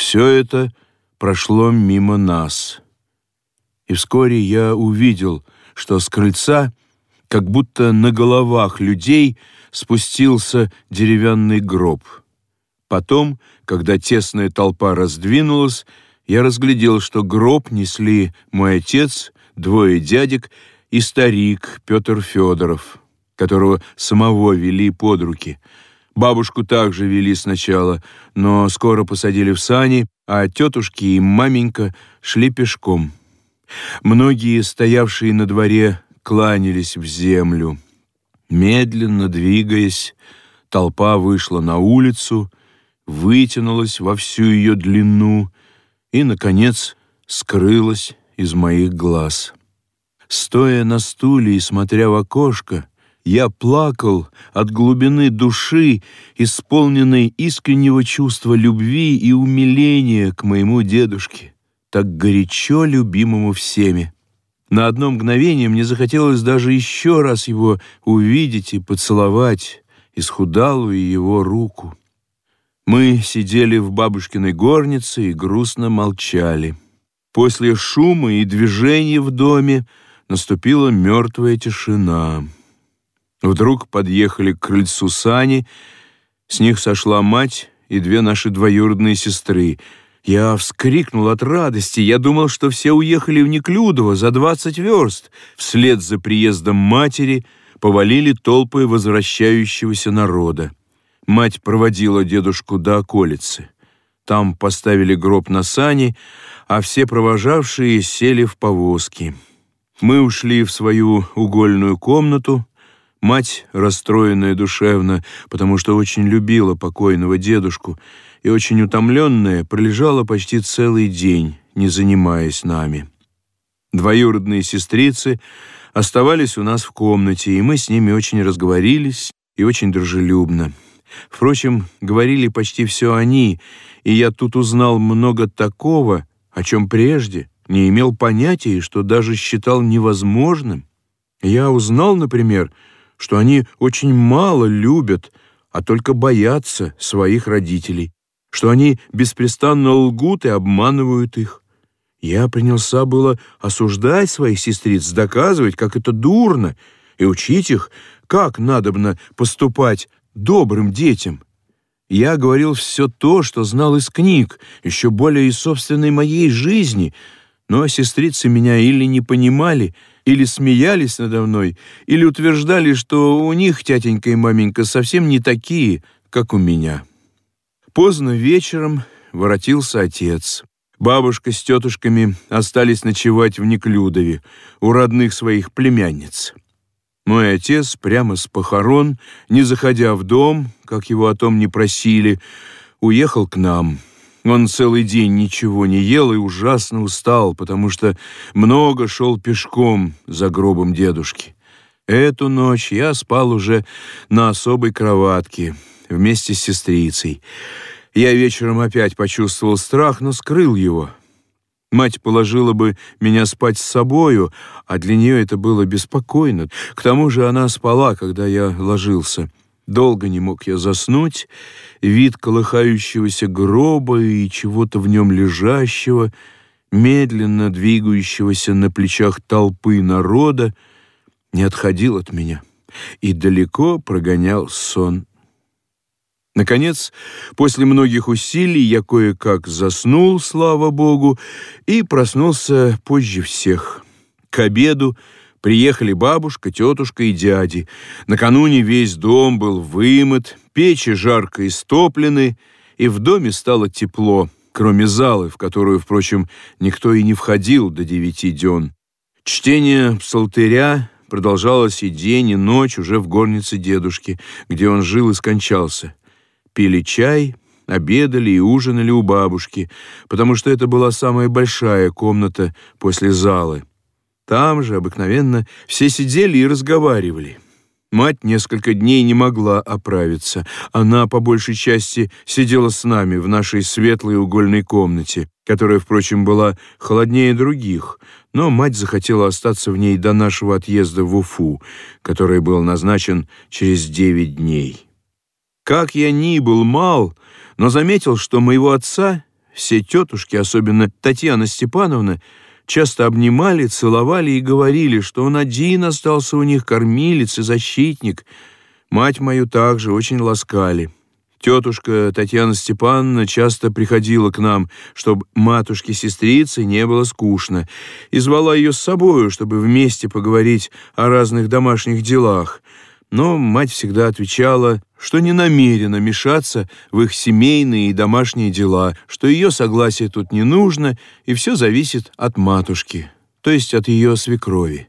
Все это прошло мимо нас. И вскоре я увидел, что с крыльца, как будто на головах людей, спустился деревянный гроб. Потом, когда тесная толпа раздвинулась, я разглядел, что гроб несли мой отец, двое дядек и старик Петр Федоров, которого самого вели под руки. Бабушку также вели сначала, но скоро посадили в сани, а тетушки и маменька шли пешком. Многие, стоявшие на дворе, кланялись в землю. Медленно двигаясь, толпа вышла на улицу, вытянулась во всю ее длину и, наконец, скрылась из моих глаз. Стоя на стуле и смотря в окошко, я плакал от глубины души, исполненной искреннего чувства любви и умиления к моему дедушке, так горячо любимому всеми. На одно мгновение мне захотелось даже еще раз его увидеть и поцеловать, исхудалую его руку. Мы сидели в бабушкиной горнице и грустно молчали. После шума и движения в доме наступила мертвая тишина. Вдруг подъехали к крыльцу сани, с них сошла мать и две наши двоюродные сестры. Я вскрикнул от радости, я думал, что все уехали в Неклюдово за двадцать верст. Вслед за приездом матери повалили толпы возвращающегося народа. Мать проводила дедушку до околицы. Там поставили гроб на сани, а все провожавшие сели в повозки. Мы ушли в свою угольную комнату, Мать, расстроенная душевно, потому что очень любила покойного дедушку, и очень утомленная, пролежала почти целый день, не занимаясь нами. Двоюродные сестрицы оставались у нас в комнате, и мы с ними очень разговорились и очень дружелюбно. Впрочем, говорили почти все они, и я тут узнал много такого, о чем прежде не имел понятия что даже считал невозможным. Я узнал, например, что они очень мало любят, а только боятся своих родителей, что они беспрестанно лгут и обманывают их. Я принялся было осуждать своих сестриц, доказывать, как это дурно, и учить их, как надобно поступать добрым детям. Я говорил все то, что знал из книг, еще более из собственной моей жизни, но сестрицы меня или не понимали, или смеялись надо мной, или утверждали, что у них тятенька и маменька совсем не такие, как у меня. Поздно вечером воротился отец. Бабушка с тетушками остались ночевать в Неклюдове у родных своих племянниц. Мой отец прямо с похорон, не заходя в дом, как его о том не просили, уехал к нам — он целый день ничего не ел и ужасно устал, потому что много шел пешком за гробом дедушки. Эту ночь я спал уже на особой кроватке вместе с сестрицей. Я вечером опять почувствовал страх, но скрыл его. Мать положила бы меня спать с собою, а для нее это было беспокойно. К тому же она спала, когда я ложился. Долго не мог я заснуть, вид колыхающегося гроба и чего-то в нем лежащего, медленно двигающегося на плечах толпы народа, не отходил от меня и далеко прогонял сон. Наконец, после многих усилий я кое-как заснул, слава богу, и проснулся позже всех. К обеду Приехали бабушка, тетушка и дяди. Накануне весь дом был вымыт, печи жарко истоплены, и в доме стало тепло, кроме залы, в которую, впрочем, никто и не входил до девяти дён. Чтение псалтыря продолжалось и день, и ночь уже в горнице дедушки, где он жил и скончался. Пили чай, обедали и ужинали у бабушки, потому что это была самая большая комната после залы. Там же обыкновенно все сидели и разговаривали. Мать несколько дней не могла оправиться. Она по большей части сидела с нами в нашей светлой угольной комнате, которая, впрочем, была холоднее других, но мать захотела остаться в ней до нашего отъезда в Уфу, который был назначен через девять дней. Как я ни был мал, но заметил, что моего отца все тетушки, особенно Татьяна Степановна, часто обнимали, целовали и говорили, что он один остался у них кормилец и защитник. Мать мою также очень ласкали. Тетушка Татьяна Степановна часто приходила к нам, чтобы матушке-сестрице не было скучно, и звала ее с собою, чтобы вместе поговорить о разных домашних делах. Но мать всегда отвечала, что не намерена мешаться в их семейные и домашние дела, что ее согласие тут не нужно, и все зависит от матушки, то есть от ее свекрови.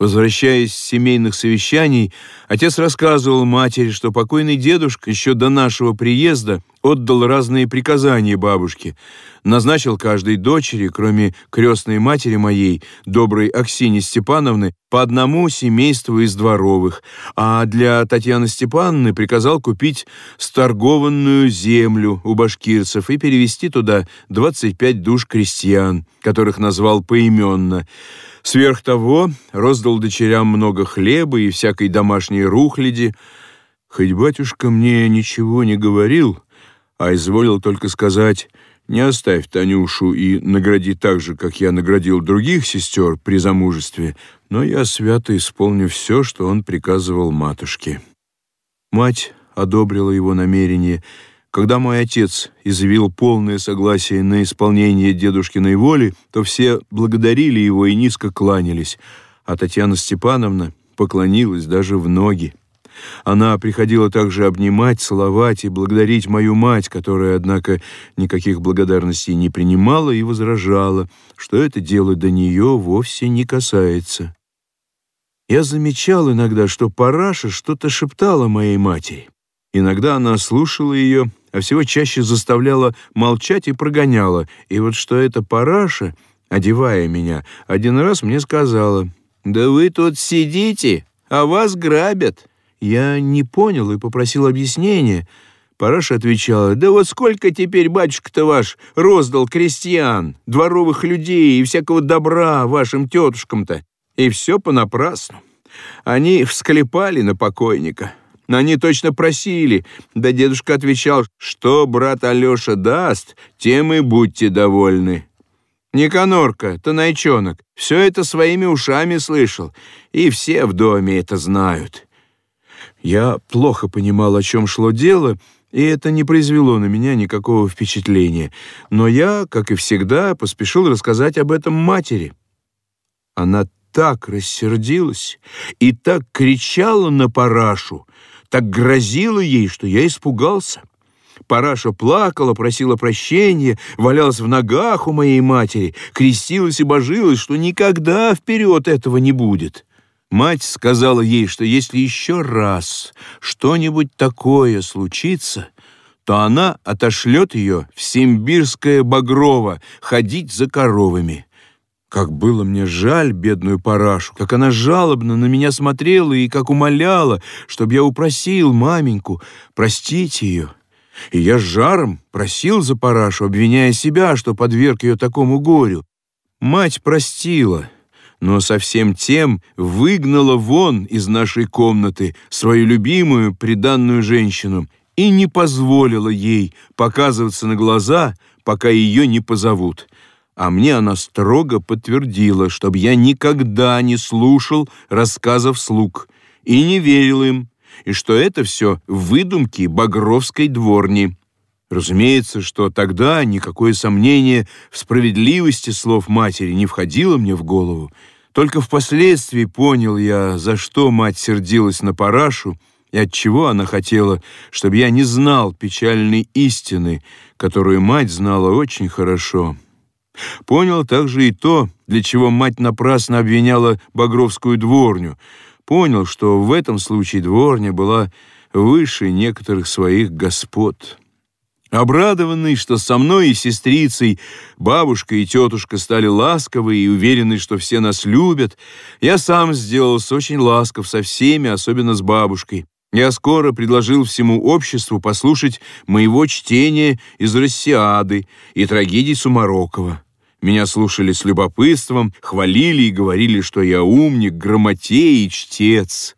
Возвращаясь с семейных совещаний, отец рассказывал матери, что покойный дедушка еще до нашего приезда отдал разные приказания бабушке, назначил каждой дочери, кроме крестной матери моей, доброй Аксине Степановны, по одному семейству из дворовых, а для Татьяны Степановны приказал купить сторгованную землю у башкирцев и перевести туда 25 душ крестьян, которых назвал поименно – Сверх того, роздал дочерям много хлеба и всякой домашней рухляди. Хоть батюшка мне ничего не говорил, а изволил только сказать «Не оставь Танюшу и награди так же, как я наградил других сестер при замужестве», но я свято исполню все, что он приказывал матушке. Мать одобрила его намерение — когда мой отец изъявил полное согласие на исполнение дедушкиной воли, то все благодарили его и низко кланялись, а Татьяна Степановна поклонилась даже в ноги. Она приходила также обнимать, целовать и благодарить мою мать, которая, однако, никаких благодарностей не принимала и возражала, что это дело до нее вовсе не касается. Я замечал иногда, что Параша что-то шептала моей матери. Иногда она слушала ее, а всего чаще заставляла молчать и прогоняла. И вот что эта параша, одевая меня, один раз мне сказала, «Да вы тут сидите, а вас грабят». Я не понял и попросил объяснения. Параша отвечала, «Да вот сколько теперь, батюшка-то ваш, роздал крестьян, дворовых людей и всякого добра вашим тетушкам-то, и все понапрасну. Они всклепали на покойника». Но они точно просили. Да дедушка отвечал, что брат Алеша даст, тем и будьте довольны. Никанорка, Танайчонок, все это своими ушами слышал, и все в доме это знают. Я плохо понимал, о чем шло дело, и это не произвело на меня никакого впечатления. Но я, как и всегда, поспешил рассказать об этом матери. Она так рассердилась и так кричала на парашу, так грозила ей, что я испугался. Параша плакала, просила прощения, валялась в ногах у моей матери, крестилась и божилась, что никогда вперед этого не будет. Мать сказала ей, что если еще раз что-нибудь такое случится, то она отошлет ее в Симбирское Багрово ходить за коровами. Как было мне жаль бедную парашу, как она жалобно на меня смотрела и как умоляла, чтобы я упросил маменьку простить ее. И я с жаром просил за парашу, обвиняя себя, что подверг ее такому горю. Мать простила, но совсем тем выгнала вон из нашей комнаты свою любимую приданную женщину и не позволила ей показываться на глаза, пока ее не позовут а мне она строго подтвердила, чтобы я никогда не слушал рассказов слуг и не верил им, и что это все выдумки Багровской дворни. Разумеется, что тогда никакое сомнение в справедливости слов матери не входило мне в голову. Только впоследствии понял я, за что мать сердилась на Парашу и от чего она хотела, чтобы я не знал печальной истины, которую мать знала очень хорошо. Понял также и то, для чего мать напрасно обвиняла Багровскую дворню. Понял, что в этом случае дворня была выше некоторых своих господ. Обрадованный, что со мной и сестрицей бабушка и тетушка стали ласковы и уверены, что все нас любят, я сам сделался очень ласков со всеми, особенно с бабушкой. Я скоро предложил всему обществу послушать моего чтения из «Россиады» и трагедий Сумарокова. Меня слушали с любопытством, хвалили и говорили, что я умник, грамотей и чтец.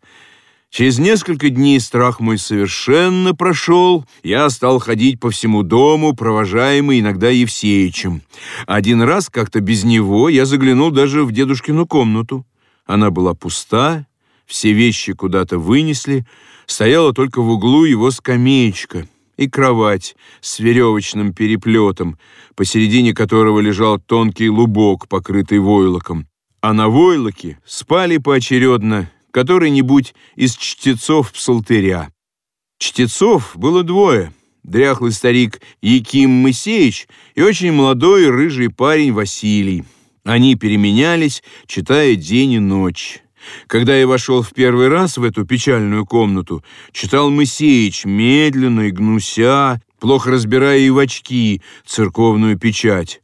Через несколько дней страх мой совершенно прошел. Я стал ходить по всему дому, провожаемый иногда Евсеичем. Один раз как-то без него я заглянул даже в дедушкину комнату. Она была пуста, все вещи куда-то вынесли, стояла только в углу его скамеечка и кровать с веревочным переплетом, посередине которого лежал тонкий лубок, покрытый войлоком. А на войлоке спали поочередно который-нибудь из чтецов псалтыря. Чтецов было двое — дряхлый старик Яким Моисеевич и очень молодой рыжий парень Василий. Они переменялись, читая день и ночь. Когда я вошел в первый раз в эту печальную комнату, читал Моисеич медленно и гнуся, плохо разбирая и в очки церковную печать.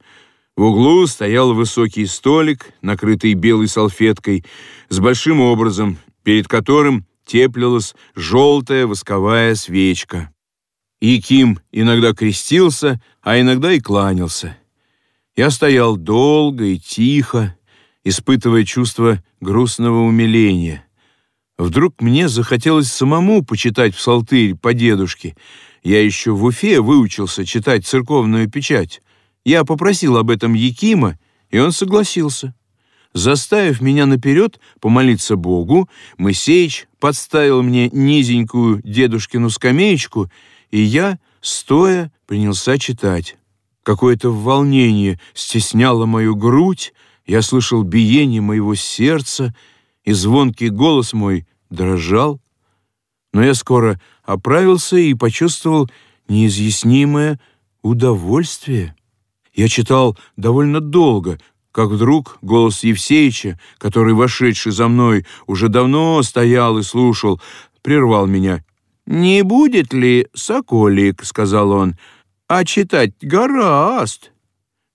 В углу стоял высокий столик, накрытый белой салфеткой, с большим образом, перед которым теплилась желтая восковая свечка. Яким иногда крестился, а иногда и кланялся. Я стоял долго и тихо, испытывая чувство грустного умиления. Вдруг мне захотелось самому почитать псалтырь по дедушке. Я еще в Уфе выучился читать церковную печать. Я попросил об этом Якима, и он согласился. Заставив меня наперед помолиться Богу, Моисеич подставил мне низенькую дедушкину скамеечку, и я, стоя, принялся читать. Какое-то волнение стесняло мою грудь, я слышал биение моего сердца, и звонкий голос мой дрожал. Но я скоро оправился и почувствовал неизъяснимое удовольствие. Я читал довольно долго, как вдруг голос Евсеича, который, вошедший за мной, уже давно стоял и слушал, прервал меня. «Не будет ли, соколик, — сказал он, — а читать гораст?»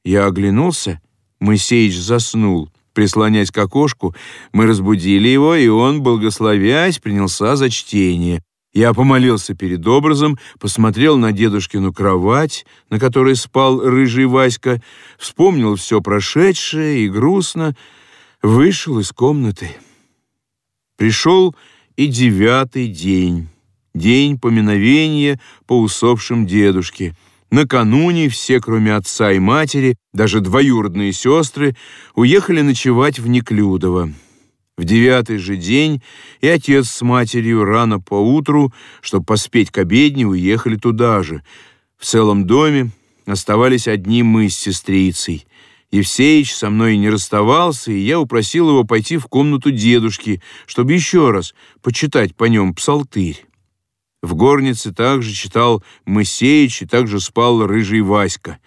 Я оглянулся. Моисеич заснул. Прислонясь к окошку, мы разбудили его, и он, благословясь, принялся за чтение. Я помолился перед образом, посмотрел на дедушкину кровать, на которой спал рыжий Васька, вспомнил все прошедшее и грустно вышел из комнаты. Пришел и девятый день, день поминовения по усопшим дедушке. Накануне все, кроме отца и матери, даже двоюродные сестры, уехали ночевать в Неклюдово. В девятый же день и отец с матерью рано поутру, чтобы поспеть к обедне, уехали туда же. В целом доме оставались одни мы с сестрицей. Евсеич со мной не расставался, и я упросил его пойти в комнату дедушки, чтобы еще раз почитать по нем псалтырь. В горнице также читал Моисеич и также спал рыжий Васька.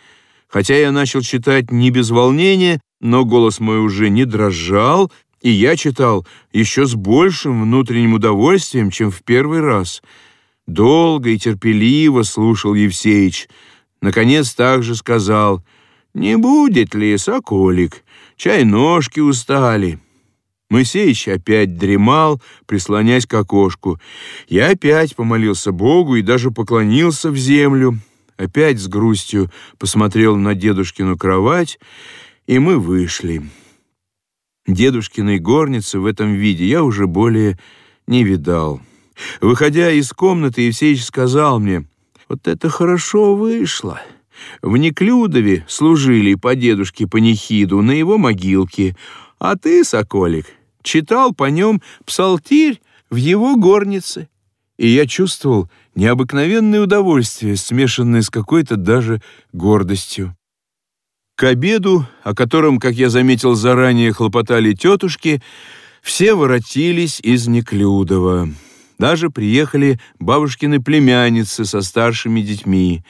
Хотя я начал читать не без волнения, но голос мой уже не дрожал, и я читал еще с большим внутренним удовольствием, чем в первый раз. Долго и терпеливо слушал Евсеич. Наконец также сказал, «Не будет ли, соколик, чай ножки устали». Моисеич опять дремал, прислонясь к окошку. Я опять помолился Богу и даже поклонился в землю. Опять с грустью посмотрел на дедушкину кровать, и мы вышли. Дедушкиной горницы в этом виде я уже более не видал. Выходя из комнаты, Евсеич сказал мне, «Вот это хорошо вышло. В Неклюдове служили по дедушке панихиду на его могилке, а ты, соколик, читал по нем псалтирь в его горнице». И я чувствовал необыкновенное удовольствие, смешанное с какой-то даже гордостью. К обеду, о котором, как я заметил заранее, хлопотали тетушки, все воротились из Неклюдова. Даже приехали бабушкины племянницы со старшими детьми.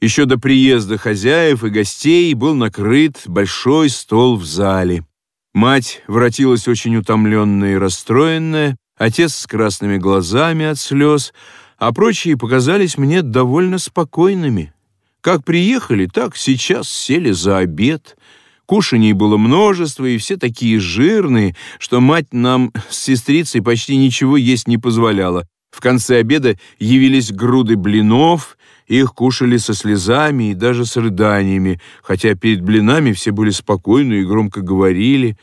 Еще до приезда хозяев и гостей был накрыт большой стол в зале. Мать воротилась очень утомленная и расстроенная, отец с красными глазами от слез, а прочие показались мне довольно спокойными. Как приехали, так сейчас сели за обед. Кушаний было множество, и все такие жирные, что мать нам с сестрицей почти ничего есть не позволяла. В конце обеда явились груды блинов, их кушали со слезами и даже с рыданиями, хотя перед блинами все были спокойны и громко говорили.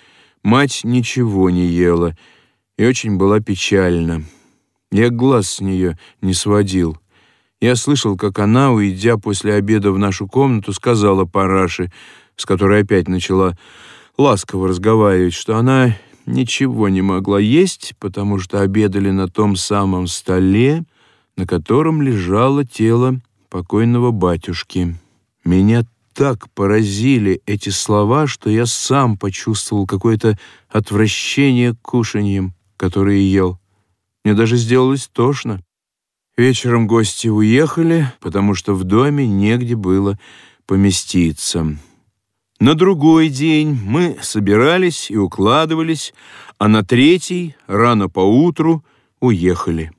Мать ничего не ела и очень была печальна. Я глаз с нее не сводил. Я слышал, как она, уйдя после обеда в нашу комнату, сказала Параше, с которой опять начала ласково разговаривать, что она ничего не могла есть, потому что обедали на том самом столе, на котором лежало тело покойного батюшки. Меня так поразили эти слова, что я сам почувствовал какое-то отвращение к кушаньям, которые ел. Мне даже сделалось тошно. Вечером гости уехали, потому что в доме негде было поместиться. На другой день мы собирались и укладывались, а на третий, рано поутру, уехали.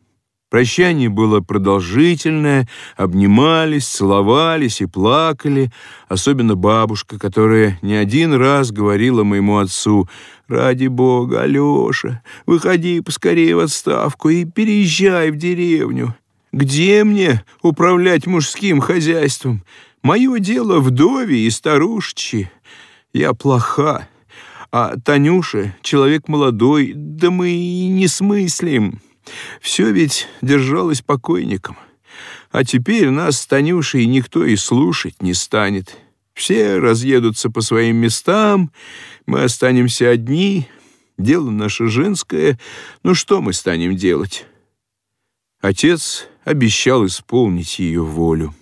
Прощание было продолжительное, обнимались, целовались и плакали, особенно бабушка, которая не один раз говорила моему отцу «Ради бога, Алёша, выходи поскорее в отставку и переезжай в деревню. Где мне управлять мужским хозяйством? Мое дело вдове и старушечи. Я плоха, а Танюша — человек молодой, да мы и не смыслим». Все ведь держалось покойником. А теперь нас с Танюшей никто и слушать не станет. Все разъедутся по своим местам, мы останемся одни. Дело наше женское, ну что мы станем делать? Отец обещал исполнить ее волю.